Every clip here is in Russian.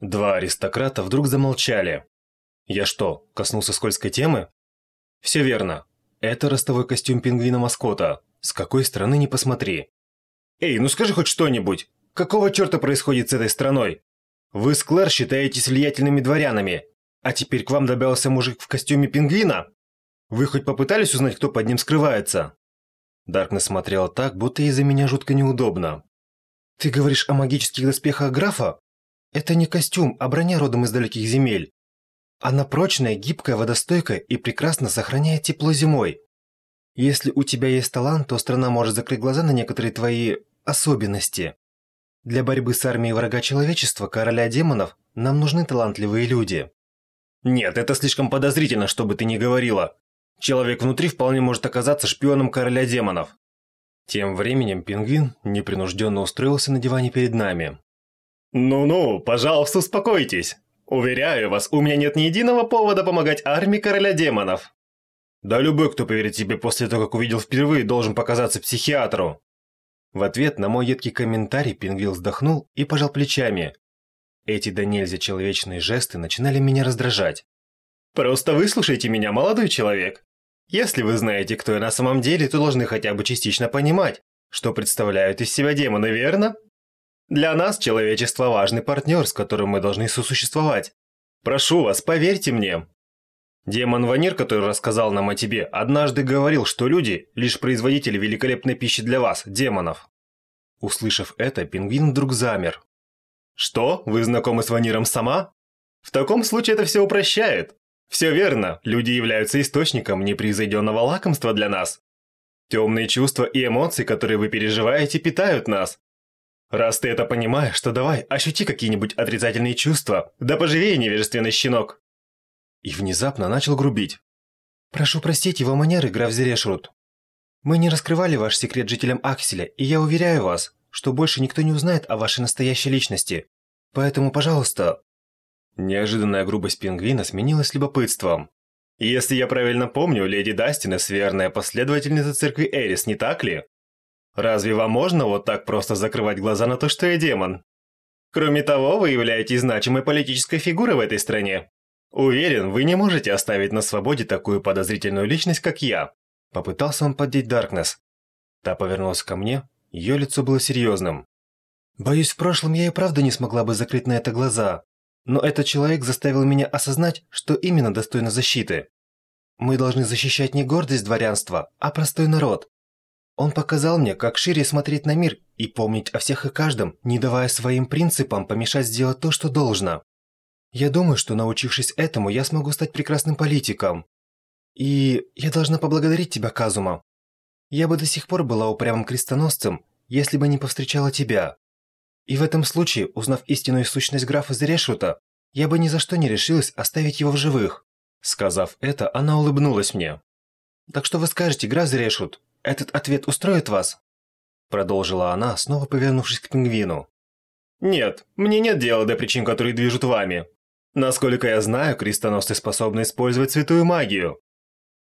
Два аристократа вдруг замолчали. Я что, коснулся скользкой темы? Все верно. Это ростовой костюм пингвина-маскота. С какой стороны не посмотри. Эй, ну скажи хоть что-нибудь. Какого черта происходит с этой страной? Вы с Клэр считаетесь влиятельными дворянами, а теперь к вам добавился мужик в костюме пингвина? Вы хоть попытались узнать, кто под ним скрывается? Даркнесс смотрела так, будто из-за меня жутко неудобно. Ты говоришь о магических доспехах графа? Это не костюм, а броня родом из далеких земель. Она прочная, гибкая, водостойкая и прекрасно сохраняет тепло зимой. Если у тебя есть талант, то страна может закрыть глаза на некоторые твои особенности. Для борьбы с армией врага человечества, короля демонов, нам нужны талантливые люди. Нет, это слишком подозрительно, что бы ты ни говорила. Человек внутри вполне может оказаться шпионом короля демонов. Тем временем пингвин непринужденно устроился на диване перед нами. «Ну-ну, пожалуйста, успокойтесь. Уверяю вас, у меня нет ни единого повода помогать армии короля демонов. Да любой, кто поверит тебе после того, как увидел впервые, должен показаться психиатру. В ответ на мой едкий комментарий Пингвилл вздохнул и пожал плечами. Эти да нельзя человечные жесты начинали меня раздражать. «Просто выслушайте меня, молодой человек. Если вы знаете, кто я на самом деле, то должны хотя бы частично понимать, что представляют из себя демоны, верно?» Для нас человечество важный партнер, с которым мы должны сосуществовать. Прошу вас, поверьте мне. Демон Ванир, который рассказал нам о тебе, однажды говорил, что люди – лишь производители великолепной пищи для вас, демонов. Услышав это, пингвин вдруг замер. Что? Вы знакомы с Ваниром сама? В таком случае это все упрощает. Все верно, люди являются источником непревзойденного лакомства для нас. Темные чувства и эмоции, которые вы переживаете, питают нас. Раз ты это понимаешь, то давай, ощути какие-нибудь отрицательные чувства. Да поживее, невежественный щенок. И внезапно начал грубить. Прошу простить его манеры, граф Зерешрут. Мы не раскрывали ваш секрет жителям Акселя, и я уверяю вас, что больше никто не узнает о вашей настоящей личности. Поэтому, пожалуйста... Неожиданная грубость пингвина сменилась любопытством. Если я правильно помню, леди Дастинес верная последовательница церкви Эрис, не так ли? Разве вам можно вот так просто закрывать глаза на то, что я демон? Кроме того, вы являетесь значимой политической фигурой в этой стране. Уверен, вы не можете оставить на свободе такую подозрительную личность, как я. Попытался он поддеть Даркнесс. Та повернулась ко мне, ее лицо было серьезным. Боюсь, в прошлом я и правда не смогла бы закрыть на это глаза. Но этот человек заставил меня осознать, что именно достойно защиты. Мы должны защищать не гордость дворянства, а простой народ. Он показал мне, как шире смотреть на мир и помнить о всех и каждом, не давая своим принципам помешать сделать то, что должно. Я думаю, что научившись этому, я смогу стать прекрасным политиком. И я должна поблагодарить тебя, Казума. Я бы до сих пор была упрямым крестоносцем, если бы не повстречала тебя. И в этом случае, узнав истинную сущность графа Зерешута, я бы ни за что не решилась оставить его в живых. Сказав это, она улыбнулась мне. Так что вы скажете, граф Зерешут, этот ответ устроит вас?» Продолжила она, снова повернувшись к пингвину. «Нет, мне нет дела до причин, которые движут вами. Насколько я знаю, крестоносцы способны использовать святую магию.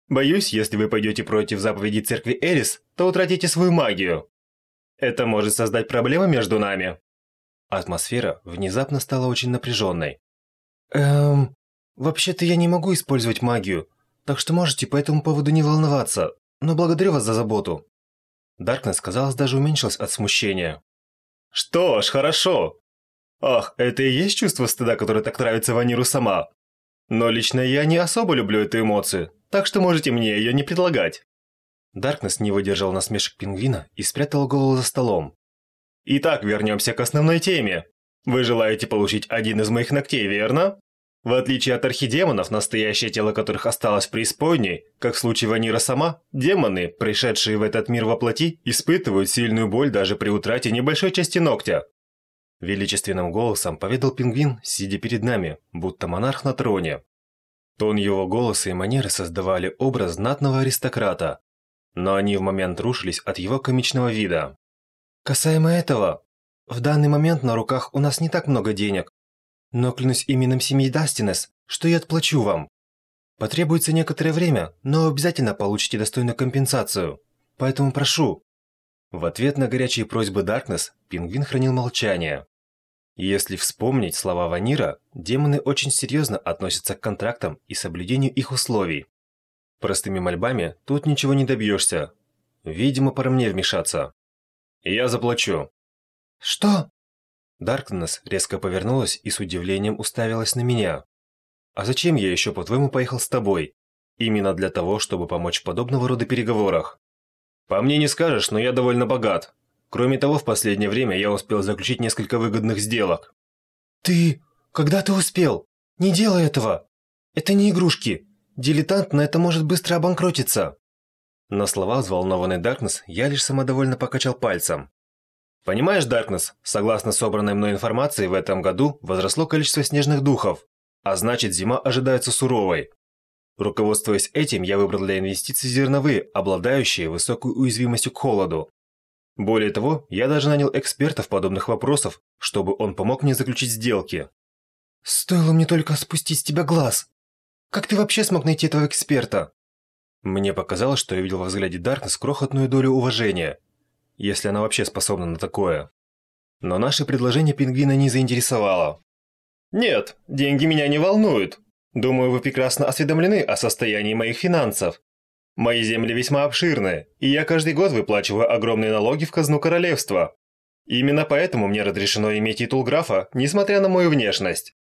Боюсь, если вы пойдете против заповедей церкви Эрис, то утратите свою магию. Это может создать проблемы между нами». Атмосфера внезапно стала очень напряженной. «Эм, вообще-то я не могу использовать магию, так что можете по этому поводу не волноваться но благодарю вас за заботу». Даркнесс, казалось, даже уменьшилась от смущения. «Что ж, хорошо. Ах, это и есть чувство стыда, которое так нравится Ваниру сама. Но лично я не особо люблю эту эмоцию, так что можете мне ее не предлагать». Даркнесс не выдержал насмешек пингвина и спрятал голову за столом. «Итак, вернемся к основной теме. Вы желаете получить один из моих ногтей, верно?» В отличие от архидемонов, настоящее тело которых осталось преисподней, как в случае Ванира сама, демоны, пришедшие в этот мир во плоти, испытывают сильную боль даже при утрате небольшой части ногтя. Величественным голосом поведал пингвин, сидя перед нами, будто монарх на троне. Тон его голоса и манеры создавали образ знатного аристократа, но они в момент рушились от его комичного вида. «Касаемо этого, в данный момент на руках у нас не так много денег, но клянусь именем семьи Дастинес, что я отплачу вам. Потребуется некоторое время, но обязательно получите достойную компенсацию. Поэтому прошу». В ответ на горячие просьбы Даркнесс, пингвин хранил молчание. Если вспомнить слова Ванира, демоны очень серьезно относятся к контрактам и соблюдению их условий. Простыми мольбами тут ничего не добьешься. Видимо, пора мне вмешаться. Я заплачу. Что? Даркнесс резко повернулась и с удивлением уставилась на меня. А зачем я еще, по-твоему, поехал с тобой? Именно для того, чтобы помочь в подобного рода переговорах. По мне не скажешь, но я довольно богат. Кроме того, в последнее время я успел заключить несколько выгодных сделок. Ты... Когда ты успел? Не делай этого! Это не игрушки. Дилетант на это может быстро обанкротиться. На слова взволнованный Даркнесс я лишь самодовольно покачал пальцем. Понимаешь, Даркнесс, согласно собранной мной информации, в этом году возросло количество снежных духов, а значит зима ожидается суровой. Руководствуясь этим, я выбрал для инвестиций зерновые, обладающие высокой уязвимостью к холоду. Более того, я даже нанял экспертов подобных вопросов, чтобы он помог мне заключить сделки. Стоило мне только спустить с тебя глаз. Как ты вообще смог найти этого эксперта? Мне показалось, что я видел во взгляде Даркнесс крохотную долю уважения, если она вообще способна на такое. Но наше предложение пингвина не заинтересовало. «Нет, деньги меня не волнуют. Думаю, вы прекрасно осведомлены о состоянии моих финансов. Мои земли весьма обширны, и я каждый год выплачиваю огромные налоги в казну королевства. Именно поэтому мне разрешено иметь титул графа, несмотря на мою внешность.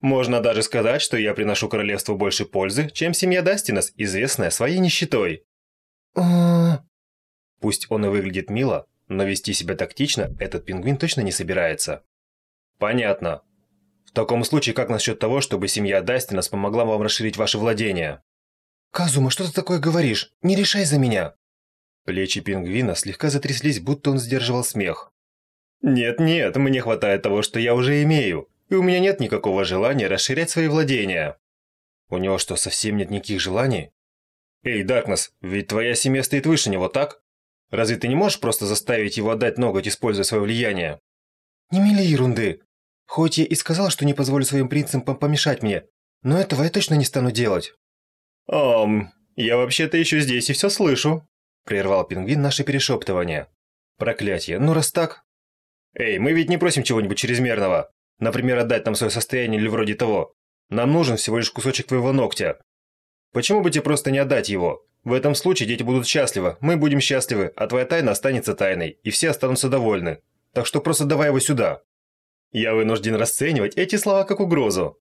Можно даже сказать, что я приношу королевству больше пользы, чем семья Дастинас, известная своей нищетой. Пусть он и выглядит мило, но вести себя тактично этот пингвин точно не собирается. Понятно. В таком случае, как насчет того, чтобы семья Дастинас помогла вам расширить ваши владения? «Казума, что ты такое говоришь? Не решай за меня!» Плечи пингвина слегка затряслись, будто он сдерживал смех. «Нет-нет, мне хватает того, что я уже имею, и у меня нет никакого желания расширять свои владения». «У него что, совсем нет никаких желаний?» «Эй, Даркнесс, ведь твоя семья стоит выше него, так? Разве ты не можешь просто заставить его отдать ноготь, используя свое влияние?» «Не мели ерунды. Хоть я и сказал, что не позволю своим принципам помешать мне, но этого я точно не стану делать». «Ом, я вообще-то еще здесь и все слышу», – прервал пингвин наше перешептывание. «Проклятие, ну раз так...» «Эй, мы ведь не просим чего-нибудь чрезмерного. Например, отдать нам свое состояние или вроде того. Нам нужен всего лишь кусочек твоего ногтя. Почему бы тебе просто не отдать его? В этом случае дети будут счастливы, мы будем счастливы, а твоя тайна останется тайной, и все останутся довольны. Так что просто давай его сюда». Я вынужден расценивать эти слова как угрозу.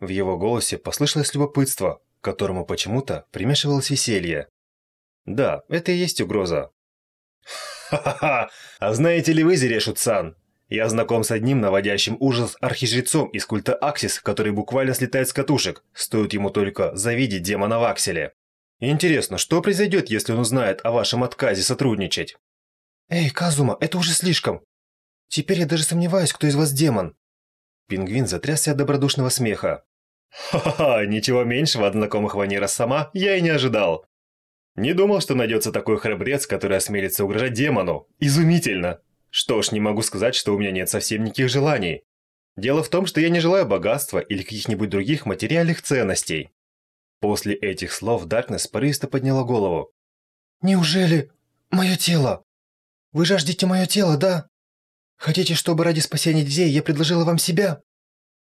В его голосе послышалось любопытство, которому почему-то примешивалось веселье. Да, это и есть угроза. Ха-ха-ха! А знаете ли вы, Зерешут-сан? Я знаком с одним наводящим ужас архижрецом из культа Аксис, который буквально слетает с катушек, стоит ему только завидеть демона в акселе. Интересно, что произойдет, если он узнает о вашем отказе сотрудничать? Эй, Казума, это уже слишком. Теперь я даже сомневаюсь, кто из вас демон. Пингвин затрясся от добродушного смеха. Ха-ха, ничего меньшего от знакомых Ванера сама я и не ожидал. Не думал, что найдется такой храбрец, который осмелится угрожать демону. Изумительно. Что ж, не могу сказать, что у меня нет совсем никаких желаний. Дело в том, что я не желаю богатства или каких-нибудь других материальных ценностей. После этих слов Даркнесс порывисто подняла голову. «Неужели мое тело? Вы жаждете мое тело, да? Хотите, чтобы ради спасения детей я предложила вам себя?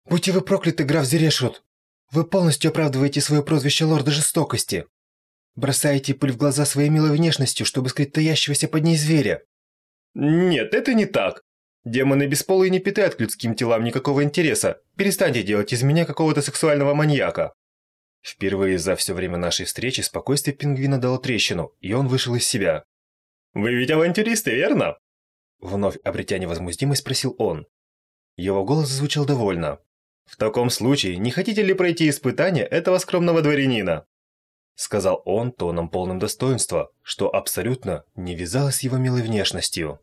Будьте вы прокляты, граф Зерешут!» Вы полностью оправдываете свое прозвище лорда жестокости. Бросаете пыль в глаза своей милой внешностью, чтобы скрыть таящегося под ней зверя. Нет, это не так. Демоны бесполые не питают к людским телам никакого интереса. Перестаньте делать из меня какого-то сексуального маньяка. Впервые за все время нашей встречи спокойствие пингвина дало трещину, и он вышел из себя. «Вы ведь авантюристы, верно?» Вновь обретя невозмутимость, спросил он. Его голос звучал довольно. «В таком случае, не хотите ли пройти испытание этого скромного дворянина?» Сказал он тоном полным достоинства, что абсолютно не вязалось с его милой внешностью.